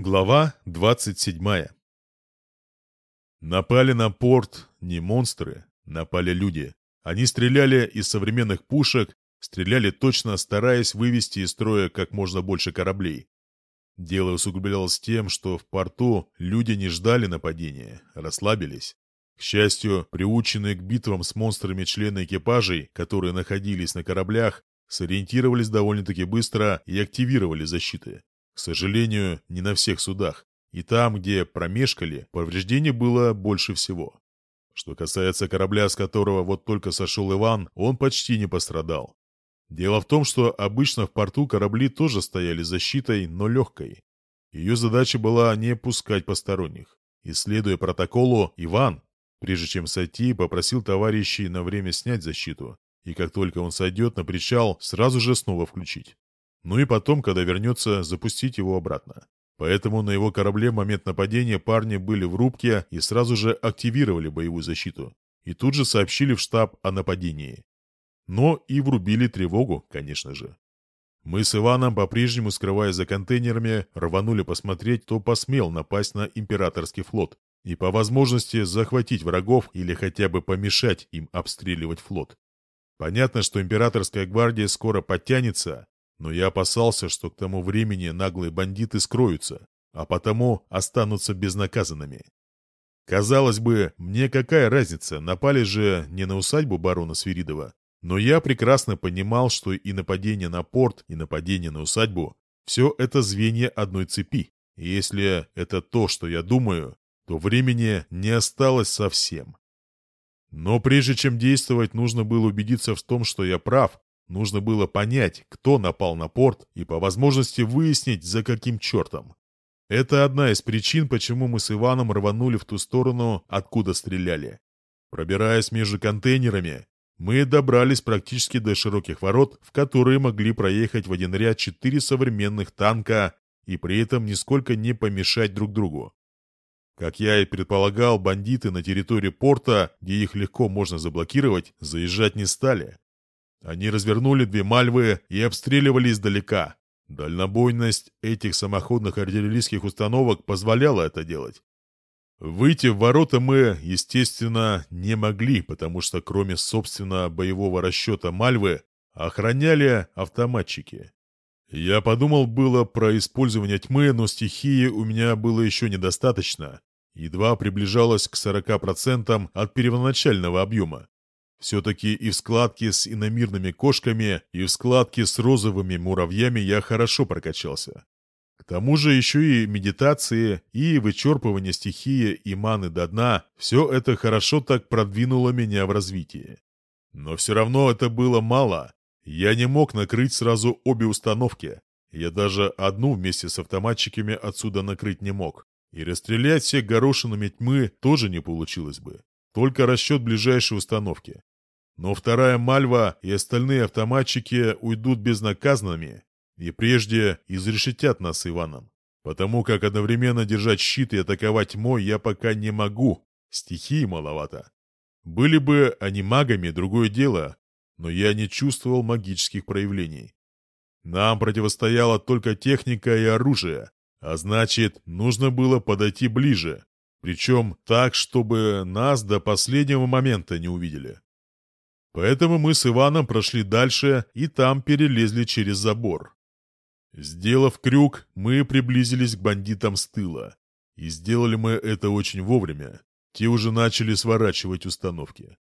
Глава 27 Напали на порт не монстры, напали люди. Они стреляли из современных пушек, стреляли точно, стараясь вывести из строя как можно больше кораблей. Дело усугублялось тем, что в порту люди не ждали нападения, расслабились. К счастью, приученные к битвам с монстрами члены экипажей, которые находились на кораблях, сориентировались довольно-таки быстро и активировали защиты. К сожалению, не на всех судах. И там, где промешкали, повреждений было больше всего. Что касается корабля, с которого вот только сошел Иван, он почти не пострадал. Дело в том, что обычно в порту корабли тоже стояли защитой, но легкой. Ее задача была не пускать посторонних. Исследуя протоколу, Иван, прежде чем сойти, попросил товарищей на время снять защиту, и как только он сойдет на причал, сразу же снова включить. Ну и потом, когда вернется, запустить его обратно. Поэтому на его корабле в момент нападения парни были в рубке и сразу же активировали боевую защиту. И тут же сообщили в штаб о нападении. Но и врубили тревогу, конечно же. Мы с Иваном, по-прежнему скрываясь за контейнерами, рванули посмотреть, кто посмел напасть на императорский флот и по возможности захватить врагов или хотя бы помешать им обстреливать флот. Понятно, что императорская гвардия скоро подтянется, но я опасался, что к тому времени наглые бандиты скроются, а потому останутся безнаказанными. Казалось бы, мне какая разница, напали же не на усадьбу барона Свиридова, но я прекрасно понимал, что и нападение на порт, и нападение на усадьбу – все это звенья одной цепи. И если это то, что я думаю, то времени не осталось совсем. Но прежде чем действовать, нужно было убедиться в том, что я прав, Нужно было понять, кто напал на порт, и по возможности выяснить, за каким чертом. Это одна из причин, почему мы с Иваном рванули в ту сторону, откуда стреляли. Пробираясь между контейнерами, мы добрались практически до широких ворот, в которые могли проехать в один ряд четыре современных танка и при этом нисколько не помешать друг другу. Как я и предполагал, бандиты на территории порта, где их легко можно заблокировать, заезжать не стали. Они развернули две мальвы и обстреливали издалека. Дальнобойность этих самоходных артиллерийских установок позволяла это делать. Выйти в ворота мы, естественно, не могли, потому что кроме, собственно, боевого расчета Мальвы, охраняли автоматчики. Я подумал было про использование тьмы, но стихии у меня было еще недостаточно. Едва приближалось к 40% от первоначального объема. Все-таки и в складке с иномирными кошками, и в складке с розовыми муравьями я хорошо прокачался. К тому же еще и медитации, и вычерпывание стихии и маны до дна – все это хорошо так продвинуло меня в развитии. Но все равно это было мало. Я не мог накрыть сразу обе установки. Я даже одну вместе с автоматчиками отсюда накрыть не мог. И расстрелять всех горошинами тьмы тоже не получилось бы. Только расчет ближайшей установки. Но вторая мальва и остальные автоматчики уйдут безнаказанными и прежде изрешетят нас Иваном. Потому как одновременно держать щит и атаковать мой я пока не могу. Стихии маловато. Были бы они магами, другое дело, но я не чувствовал магических проявлений. Нам противостояла только техника и оружие, а значит, нужно было подойти ближе, причем так, чтобы нас до последнего момента не увидели. Поэтому мы с Иваном прошли дальше и там перелезли через забор. Сделав крюк, мы приблизились к бандитам с тыла. И сделали мы это очень вовремя. Те уже начали сворачивать установки.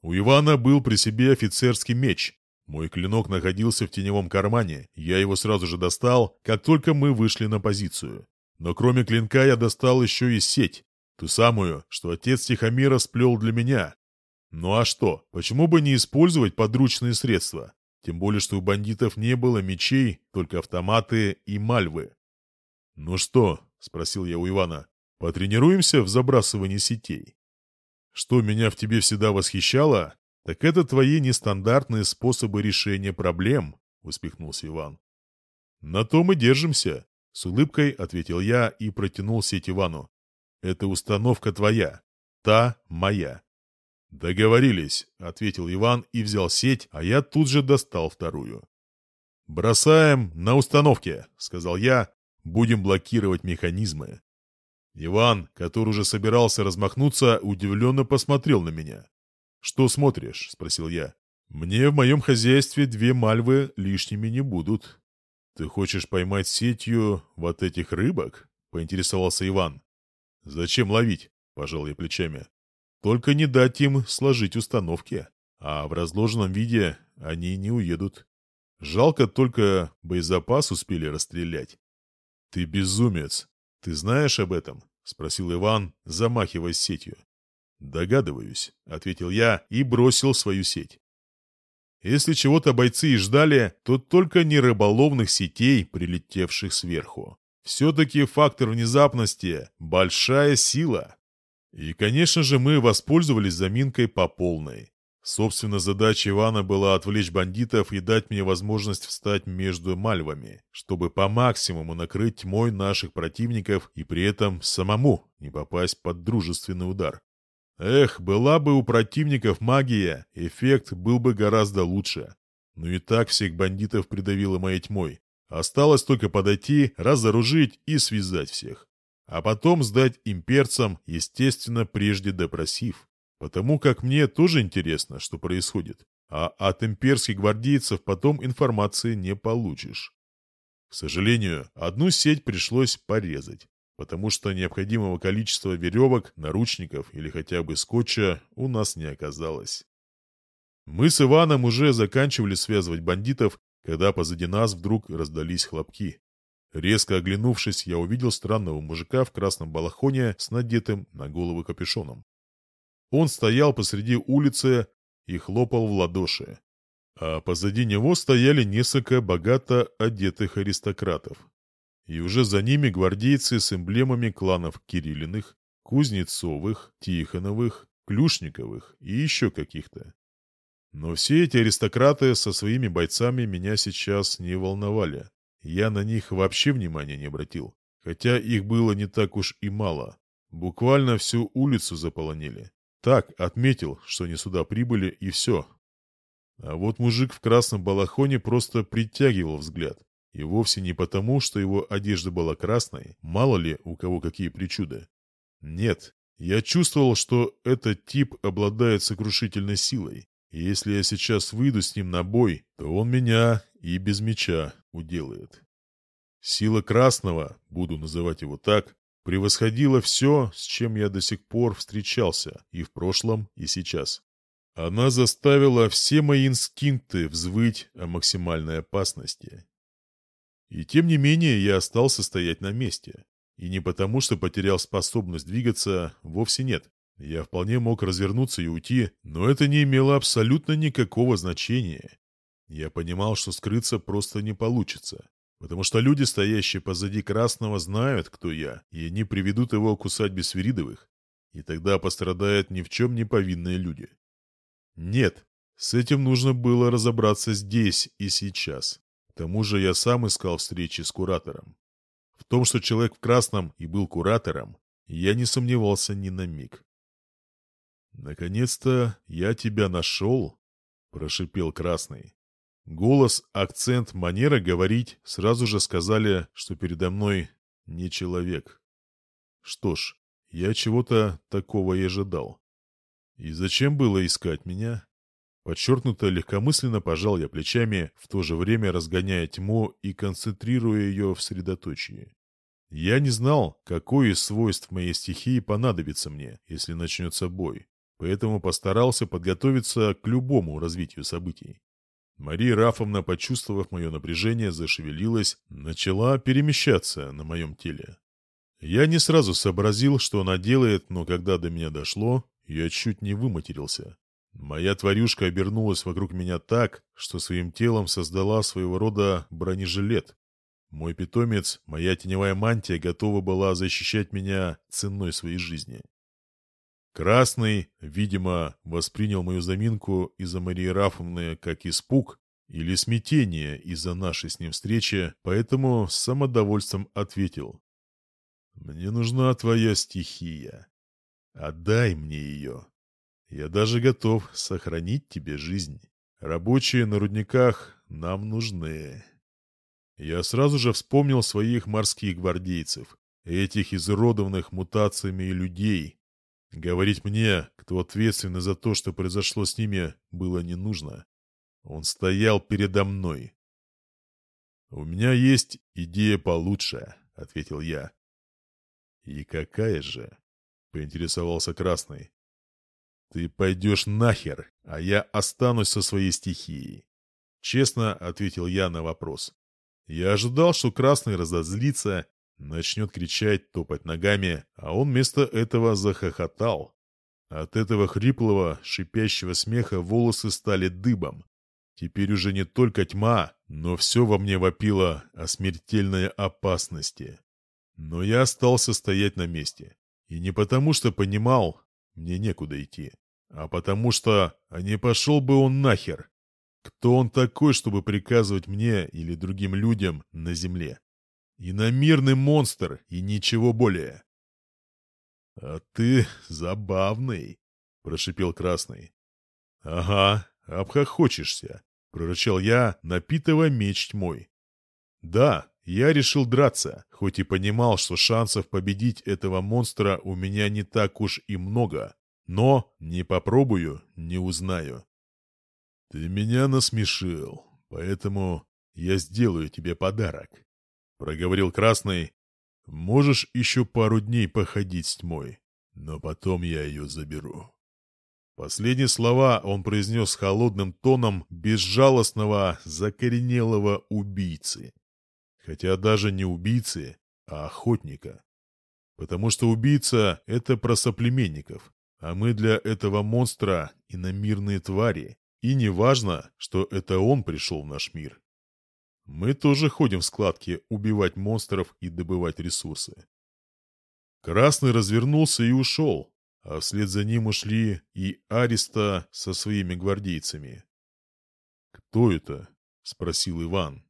У Ивана был при себе офицерский меч. Мой клинок находился в теневом кармане, я его сразу же достал, как только мы вышли на позицию. Но кроме клинка я достал еще и сеть, ту самую, что отец Тихомира сплел для меня, ну а что, почему бы не использовать подручные средства? Тем более, что у бандитов не было мечей, только автоматы и мальвы. «Ну что?» — спросил я у Ивана. «Потренируемся в забрасывании сетей?» «Что меня в тебе всегда восхищало, так это твои нестандартные способы решения проблем», — усмехнулся Иван. «На то мы держимся», — с улыбкой ответил я и протянул сеть Ивану. «Это установка твоя, та моя. «Договорились», — ответил Иван и взял сеть, а я тут же достал вторую. «Бросаем на установке», — сказал я. «Будем блокировать механизмы». Иван, который уже собирался размахнуться, удивленно посмотрел на меня. «Что смотришь?» — спросил я. «Мне в моем хозяйстве две мальвы лишними не будут». «Ты хочешь поймать сетью вот этих рыбок?» — поинтересовался Иван. «Зачем ловить?» — пожал я плечами. Только не дать им сложить установки, а в разложенном виде они не уедут. Жалко только боезапас успели расстрелять. «Ты безумец! Ты знаешь об этом?» — спросил Иван, замахиваясь сетью. «Догадываюсь», — ответил я и бросил свою сеть. Если чего-то бойцы и ждали, то только не рыболовных сетей, прилетевших сверху. Все-таки фактор внезапности – большая сила. И, конечно же, мы воспользовались заминкой по полной. Собственно, задача Ивана была отвлечь бандитов и дать мне возможность встать между мальвами, чтобы по максимуму накрыть тьмой наших противников и при этом самому не попасть под дружественный удар. Эх, была бы у противников магия, эффект был бы гораздо лучше. Но и так всех бандитов придавило моей тьмой. Осталось только подойти, разоружить и связать всех а потом сдать имперцам, естественно, прежде допросив. Потому как мне тоже интересно, что происходит, а от имперских гвардейцев потом информации не получишь. К сожалению, одну сеть пришлось порезать, потому что необходимого количества веревок, наручников или хотя бы скотча у нас не оказалось. Мы с Иваном уже заканчивали связывать бандитов, когда позади нас вдруг раздались хлопки. Резко оглянувшись, я увидел странного мужика в красном балахоне с надетым на голову капюшоном. Он стоял посреди улицы и хлопал в ладоши. А позади него стояли несколько богато одетых аристократов. И уже за ними гвардейцы с эмблемами кланов Кириллиных, Кузнецовых, Тихоновых, Клюшниковых и еще каких-то. Но все эти аристократы со своими бойцами меня сейчас не волновали. Я на них вообще внимания не обратил, хотя их было не так уж и мало. Буквально всю улицу заполонили. Так, отметил, что они сюда прибыли, и все. А вот мужик в красном балахоне просто притягивал взгляд. И вовсе не потому, что его одежда была красной, мало ли у кого какие причуды. Нет, я чувствовал, что этот тип обладает сокрушительной силой. И если я сейчас выйду с ним на бой, то он меня и без меча уделает. Сила Красного, буду называть его так, превосходила все, с чем я до сих пор встречался и в прошлом, и сейчас. Она заставила все мои инстинкты взвыть о максимальной опасности. И тем не менее я остался стоять на месте. И не потому, что потерял способность двигаться, вовсе нет. Я вполне мог развернуться и уйти, но это не имело абсолютно никакого значения. Я понимал, что скрыться просто не получится, потому что люди, стоящие позади Красного, знают, кто я, и они приведут его к усадьбе Свиридовых, и тогда пострадают ни в чем не повинные люди. Нет, с этим нужно было разобраться здесь и сейчас. К тому же я сам искал встречи с куратором. В том, что человек в красном и был куратором, я не сомневался ни на миг. «Наконец-то я тебя нашел», — прошипел Красный. Голос, акцент, манера говорить сразу же сказали, что передо мной не человек. Что ж, я чего-то такого и ожидал. И зачем было искать меня? Подчеркнуто легкомысленно пожал я плечами, в то же время разгоняя тьму и концентрируя ее в средоточии. Я не знал, какое из свойств моей стихии понадобится мне, если начнется бой, поэтому постарался подготовиться к любому развитию событий. Мария Рафовна, почувствовав мое напряжение, зашевелилась, начала перемещаться на моем теле. Я не сразу сообразил, что она делает, но когда до меня дошло, я чуть не выматерился. Моя тварюшка обернулась вокруг меня так, что своим телом создала своего рода бронежилет. Мой питомец, моя теневая мантия готова была защищать меня ценой своей жизни. Красный, видимо, воспринял мою заминку из-за Марии Рафовны как испуг или смятение из-за нашей с ним встречи, поэтому с самодовольством ответил. «Мне нужна твоя стихия. Отдай мне ее. Я даже готов сохранить тебе жизнь. Рабочие на рудниках нам нужны». Я сразу же вспомнил своих морских гвардейцев, этих изуродованных мутациями людей, Говорить мне, кто ответственный за то, что произошло с ними, было не нужно. Он стоял передо мной. «У меня есть идея получше», — ответил я. «И какая же?» — поинтересовался Красный. «Ты пойдешь нахер, а я останусь со своей стихией», — честно ответил я на вопрос. Я ожидал, что Красный разозлится, начнет кричать, топать ногами, а он вместо этого захохотал. От этого хриплого, шипящего смеха волосы стали дыбом. Теперь уже не только тьма, но все во мне вопило о смертельной опасности. Но я остался стоять на месте. И не потому, что понимал, мне некуда идти, а потому что а не пошел бы он нахер. Кто он такой, чтобы приказывать мне или другим людям на земле? Иномирный монстр и ничего более. — А ты забавный, — прошипел Красный. — Ага, обхохочешься, — прорычал я, напитывая меч тьмой. — Да, я решил драться, хоть и понимал, что шансов победить этого монстра у меня не так уж и много. Но не попробую, не узнаю. «Ты меня насмешил, поэтому я сделаю тебе подарок», — проговорил Красный. «Можешь еще пару дней походить с тьмой, но потом я ее заберу». Последние слова он произнес холодным тоном безжалостного, закоренелого убийцы. Хотя даже не убийцы, а охотника. Потому что убийца — это про соплеменников, а мы для этого монстра иномирные твари. И не важно, что это он пришел в наш мир, мы тоже ходим в складки убивать монстров и добывать ресурсы. Красный развернулся и ушел, а вслед за ним ушли и Ариста со своими гвардейцами. «Кто это?» — спросил Иван.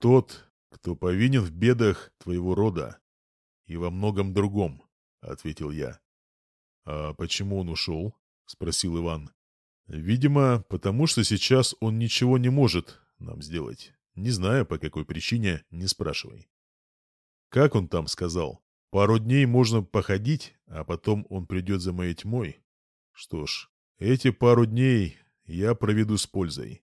«Тот, кто повинен в бедах твоего рода и во многом другом», — ответил я. «А почему он ушел?» — спросил Иван. «Видимо, потому что сейчас он ничего не может нам сделать». Не знаю, по какой причине, не спрашивай. Как он там сказал? Пару дней можно походить, а потом он придет за моей тьмой. Что ж, эти пару дней я проведу с пользой.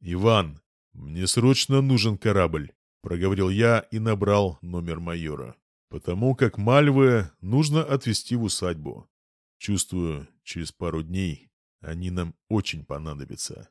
«Иван, мне срочно нужен корабль», — проговорил я и набрал номер майора. «Потому как Мальвы нужно отвезти в усадьбу. Чувствую, через пару дней они нам очень понадобятся».